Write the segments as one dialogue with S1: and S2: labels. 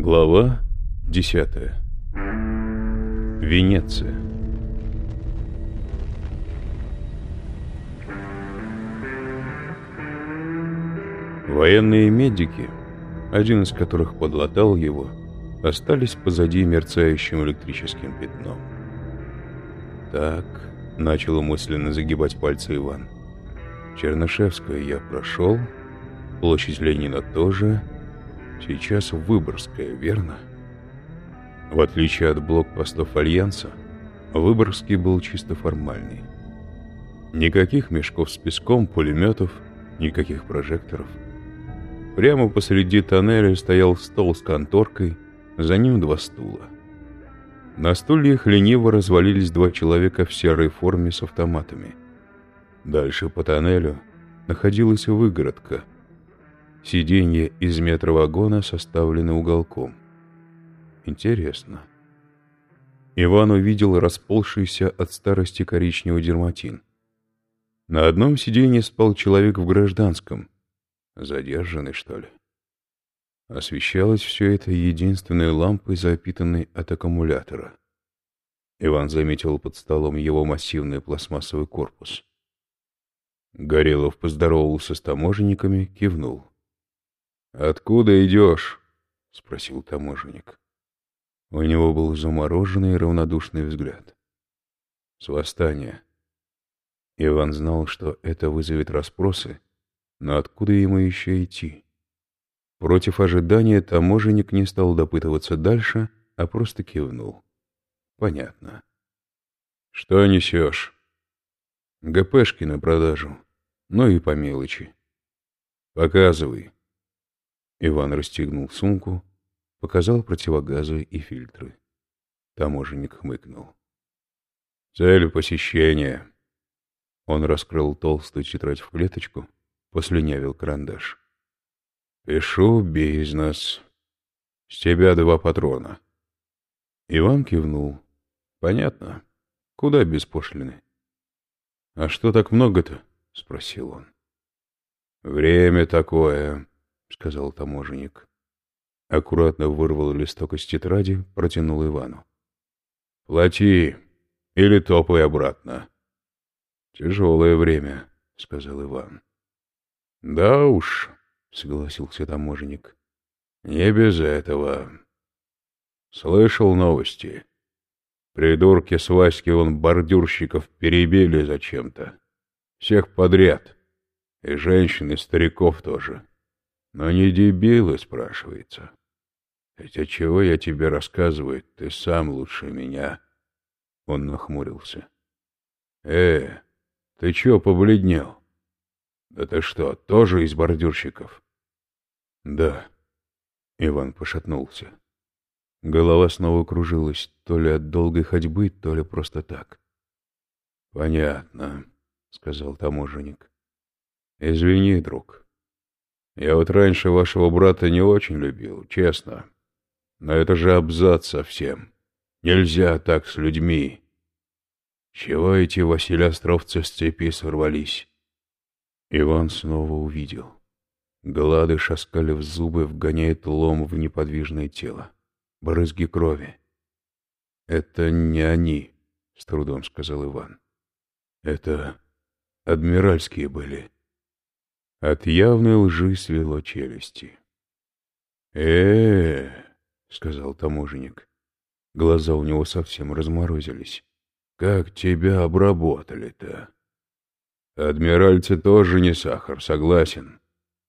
S1: Глава 10. Венеция. Военные медики, один из которых подлатал его, остались позади мерцающим электрическим пятном. Так, начал мысленно загибать пальцы Иван. Чернышевскую я прошел, площадь Ленина тоже, сейчас Выборгская, верно? В отличие от блокпостов Альянса, Выборгский был чисто формальный. Никаких мешков с песком, пулеметов, никаких прожекторов. Прямо посреди тоннеля стоял стол с конторкой, за ним два стула. На стульях лениво развалились два человека в серой форме с автоматами. Дальше по тоннелю находилась выгородка. Сиденье из метра вагона составлены уголком. Интересно. Иван увидел расползшийся от старости коричневый дерматин. На одном сиденье спал человек в гражданском. Задержанный, что ли? Освещалось все это единственной лампой, запитанной от аккумулятора. Иван заметил под столом его массивный пластмассовый корпус. Горелов поздоровался с таможенниками, кивнул. «Откуда идешь?» — спросил таможенник. У него был замороженный равнодушный взгляд. «С восстания». Иван знал, что это вызовет расспросы, но откуда ему еще идти? Против ожидания таможенник не стал допытываться дальше, а просто кивнул. Понятно. Что несешь? ГПшки на продажу. Ну и по мелочи. Показывай. Иван расстегнул сумку, показал противогазы и фильтры. Таможенник хмыкнул. Цель посещения. Он раскрыл толстую тетрадь в клеточку, послюнявил карандаш. «Пишу бизнес. С тебя два патрона». Иван кивнул. «Понятно. Куда без пошлины?» «А что так много-то?» — спросил он. «Время такое», — сказал таможенник. Аккуратно вырвал листок из тетради, протянул Ивану. «Плати или топай обратно». «Тяжелое время», — сказал Иван. «Да уж», — согласился таможенник. «Не без этого. Слышал новости. Придурки с Васьки вон бордюрщиков перебили зачем-то. Всех подряд. И женщин, и стариков тоже. Но не дебилы, спрашивается. Хотя чего я тебе рассказываю, ты сам лучше меня». Он нахмурился. «Э, ты чё побледнел?» «Это что, тоже из бордюрщиков?» «Да». Иван пошатнулся. Голова снова кружилась, то ли от долгой ходьбы, то ли просто так. «Понятно», — сказал таможенник. «Извини, друг. Я вот раньше вашего брата не очень любил, честно. Но это же абзац совсем. Нельзя так с людьми. Чего эти Василий Островцы с цепи сорвались? Иван снова увидел. Гладыш, оскалив зубы, вгоняет лом в неподвижное тело. Брызги крови. «Это не они», — с трудом сказал Иван. «Это адмиральские были». От явной лжи свело челюсти. э, -э, -э сказал таможенник. Глаза у него совсем разморозились. «Как тебя обработали-то?» Адмиральцы тоже не сахар, согласен.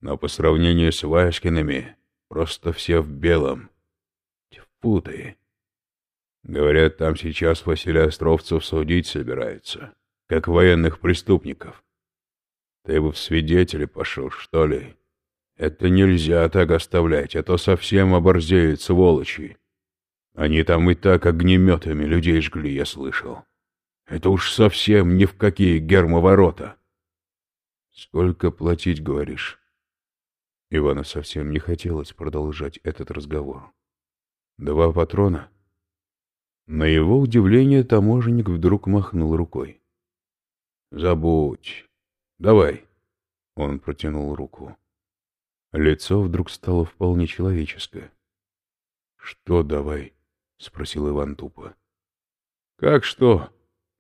S1: Но по сравнению с Васькиными, просто все в белом. Тьфу ты. Говорят, там сейчас Василия Островцев судить собираются, как военных преступников. Ты бы в свидетели пошел, что ли? Это нельзя так оставлять, а то совсем оборзеют сволочи. Они там и так огнеметами людей жгли, я слышал. Это уж совсем ни в какие гермоворота. «Сколько платить, говоришь?» Ивану совсем не хотелось продолжать этот разговор. «Два патрона?» На его удивление таможенник вдруг махнул рукой. «Забудь. Давай». Он протянул руку. Лицо вдруг стало вполне человеческое. «Что давай?» — спросил Иван тупо. «Как что?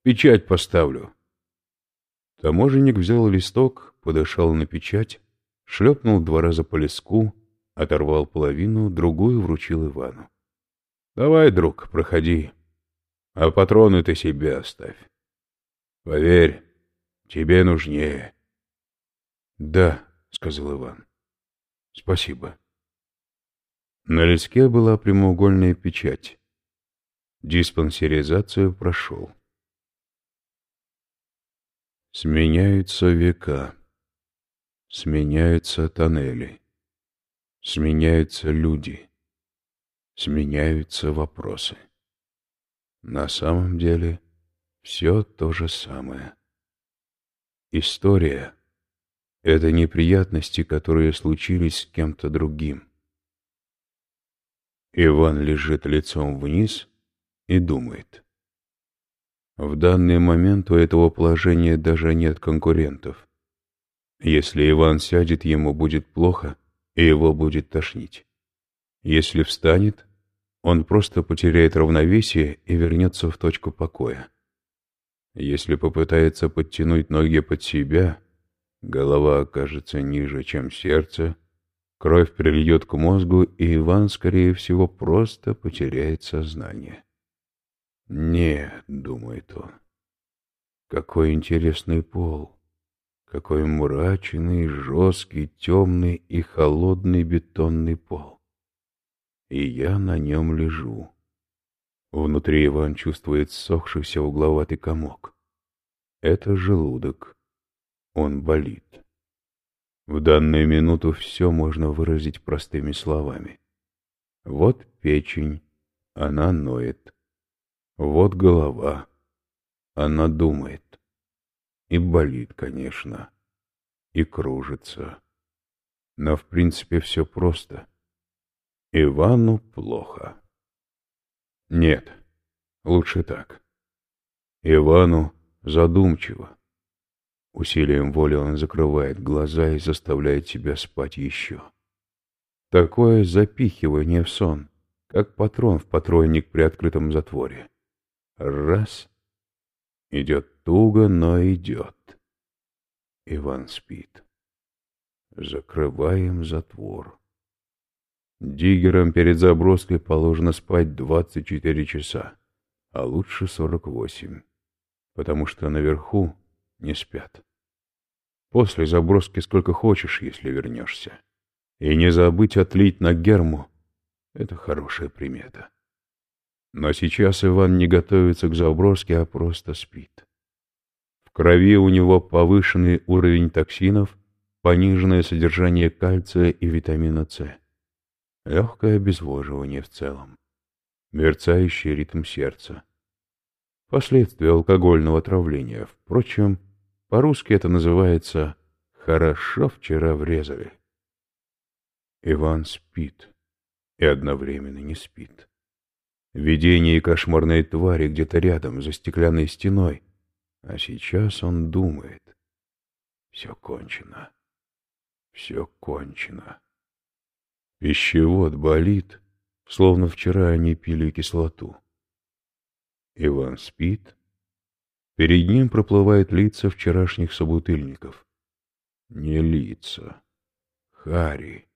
S1: Печать поставлю». Таможенник взял листок, подошел на печать, шлепнул два раза по леску, оторвал половину, другую вручил Ивану. «Давай, друг, проходи, а патроны ты себе оставь. Поверь, тебе нужнее». «Да», — сказал Иван. «Спасибо». На листке была прямоугольная печать. Диспансеризацию прошел. Сменяются века, сменяются тоннели, сменяются люди, сменяются вопросы. На самом деле все то же самое. История — это неприятности, которые случились с кем-то другим. Иван лежит лицом вниз и думает — в данный момент у этого положения даже нет конкурентов. Если Иван сядет, ему будет плохо, и его будет тошнить. Если встанет, он просто потеряет равновесие и вернется в точку покоя. Если попытается подтянуть ноги под себя, голова окажется ниже, чем сердце, кровь прильет к мозгу, и Иван, скорее всего, просто потеряет сознание. «Нет», — думает он, — «какой интересный пол, какой мрачный, жесткий, темный и холодный бетонный пол. И я на нем лежу». Внутри Иван чувствует сохшийся угловатый комок. Это желудок. Он болит. В данную минуту все можно выразить простыми словами. Вот печень, она ноет. Вот голова. Она думает. И болит, конечно. И кружится. Но в принципе все просто. Ивану плохо. Нет, лучше так. Ивану задумчиво. Усилием воли он закрывает глаза и заставляет себя спать еще. Такое запихивание в сон, как патрон в патронник при открытом затворе. Раз. Идет туго, но идет. Иван спит. Закрываем затвор. Диггерам перед заброской положено спать 24 часа, а лучше 48, потому что наверху не спят. После заброски сколько хочешь, если вернешься. И не забыть отлить на герму — это хорошая примета. Но сейчас Иван не готовится к заброске, а просто спит. В крови у него повышенный уровень токсинов, пониженное содержание кальция и витамина С. Легкое обезвоживание в целом. Мерцающий ритм сердца. Последствия алкогольного отравления. Впрочем, по-русски это называется «хорошо вчера врезали». Иван спит и одновременно не спит. Видение кошмарной твари где-то рядом, за стеклянной стеной. А сейчас он думает. Все кончено. Все кончено. Пищевод болит, словно вчера они пили кислоту. Иван спит. Перед ним проплывают лица вчерашних собутыльников. Не лица. Хари.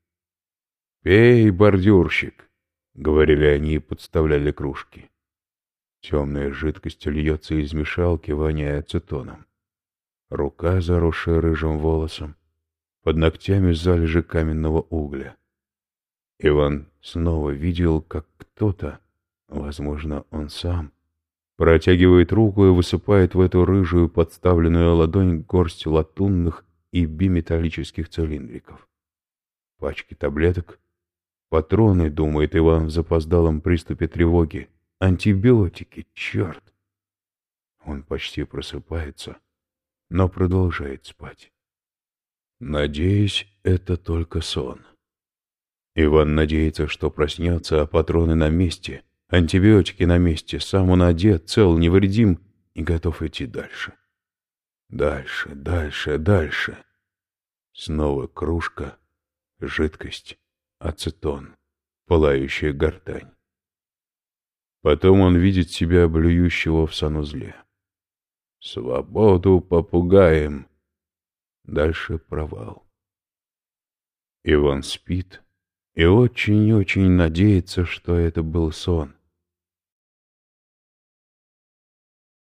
S1: «Пей, бордюрщик!» — говорили они и подставляли кружки. Темная жидкость льется из мешалки, воняя ацетоном. Рука, заросшая рыжим волосом, под ногтями залежи каменного угля. Иван снова видел, как кто-то, возможно, он сам, протягивает руку и высыпает в эту рыжую подставленную ладонь горсть латунных и биметаллических цилиндриков. Пачки таблеток, Патроны, думает Иван в запоздалом приступе тревоги. Антибиотики, черт! Он почти просыпается, но продолжает спать. Надеюсь, это только сон. Иван надеется, что проснется, а патроны на месте, антибиотики на месте, сам он одет, цел, невредим и готов идти дальше. Дальше, дальше, дальше. Снова кружка, жидкость ацетон, пылающая гортань. Потом он видит себя блюющего в санузле. Свободу попугаем. Дальше провал. Иван спит и очень-очень надеется, что это был сон.